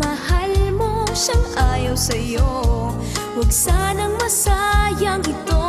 mahal mo siyang ayaw sa'yo? Huwag sanang masayang ito.